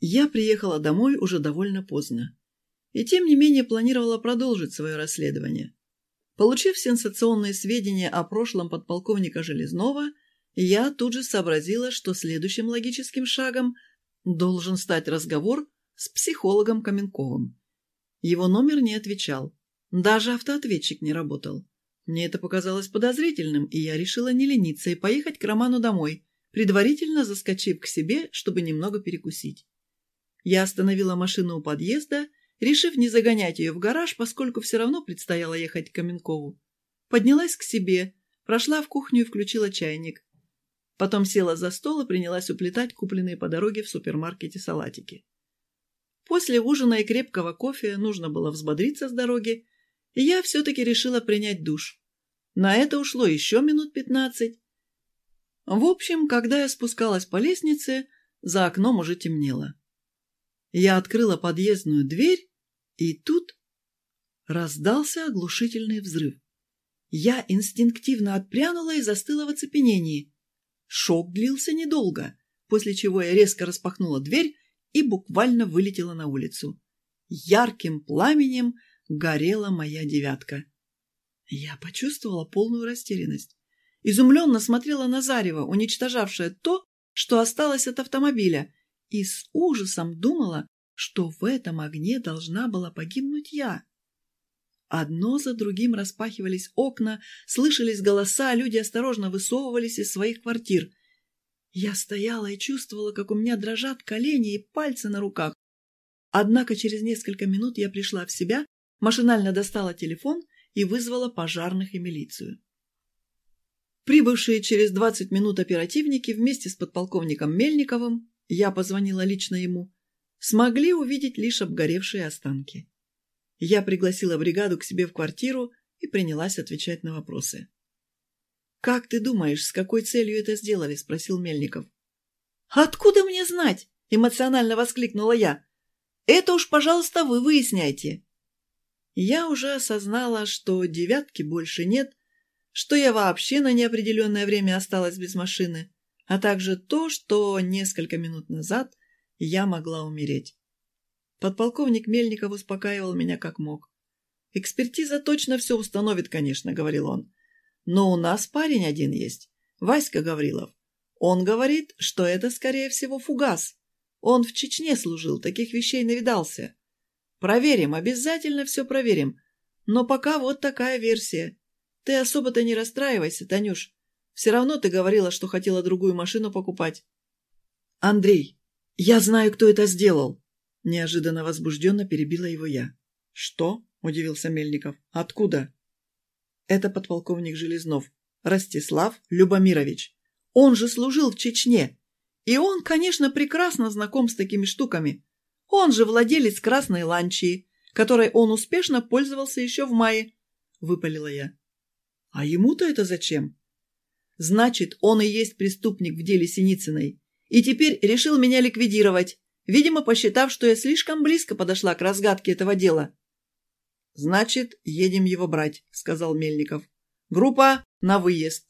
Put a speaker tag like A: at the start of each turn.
A: Я приехала домой уже довольно поздно. И тем не менее планировала продолжить свое расследование. Получив сенсационные сведения о прошлом подполковника Железнова, я тут же сообразила, что следующим логическим шагом должен стать разговор с психологом Каменковым. Его номер не отвечал. Даже автоответчик не работал. Мне это показалось подозрительным, и я решила не лениться и поехать к Роману домой, предварительно заскочив к себе, чтобы немного перекусить. Я остановила машину у подъезда, решив не загонять ее в гараж, поскольку все равно предстояло ехать к Каменкову. Поднялась к себе, прошла в кухню и включила чайник. Потом села за стол и принялась уплетать купленные по дороге в супермаркете салатики. После ужина и крепкого кофе нужно было взбодриться с дороги, и я все-таки решила принять душ. На это ушло еще минут пятнадцать. В общем, когда я спускалась по лестнице, за окном уже темнело. Я открыла подъездную дверь, и тут раздался оглушительный взрыв. Я инстинктивно отпрянула и застыла в оцепенении. Шок длился недолго, после чего я резко распахнула дверь и буквально вылетела на улицу. Ярким пламенем горела моя девятка. Я почувствовала полную растерянность. Изумленно смотрела на Зарева, уничтожавшее то, что осталось от автомобиля, и с ужасом думала, что в этом огне должна была погибнуть я. Одно за другим распахивались окна, слышались голоса, люди осторожно высовывались из своих квартир. Я стояла и чувствовала, как у меня дрожат колени и пальцы на руках. Однако через несколько минут я пришла в себя, машинально достала телефон и вызвала пожарных и милицию. Прибывшие через 20 минут оперативники вместе с подполковником Мельниковым я позвонила лично ему, смогли увидеть лишь обгоревшие останки. Я пригласила бригаду к себе в квартиру и принялась отвечать на вопросы. «Как ты думаешь, с какой целью это сделали?» – спросил Мельников. «Откуда мне знать?» – эмоционально воскликнула я. «Это уж, пожалуйста, вы выясняйте». Я уже осознала, что девятки больше нет, что я вообще на неопределенное время осталась без машины, а также то, что несколько минут назад я могла умереть. Подполковник Мельников успокаивал меня как мог. «Экспертиза точно все установит, конечно», — говорил он. «Но у нас парень один есть, Васька Гаврилов. Он говорит, что это, скорее всего, фугас. Он в Чечне служил, таких вещей навидался. Проверим, обязательно все проверим. Но пока вот такая версия. Ты особо-то не расстраивайся, Танюш. Все равно ты говорила, что хотела другую машину покупать. Андрей, я знаю, кто это сделал. Неожиданно возбужденно перебила его я. Что? Удивился Мельников. Откуда? Это подполковник Железнов. Ростислав Любомирович. Он же служил в Чечне. И он, конечно, прекрасно знаком с такими штуками. Он же владелец красной ланчии, которой он успешно пользовался еще в мае. Выпалила я. А ему-то это зачем? Значит, он и есть преступник в деле Синицыной. И теперь решил меня ликвидировать, видимо, посчитав, что я слишком близко подошла к разгадке этого дела. «Значит, едем его брать», — сказал Мельников. «Группа на выезд».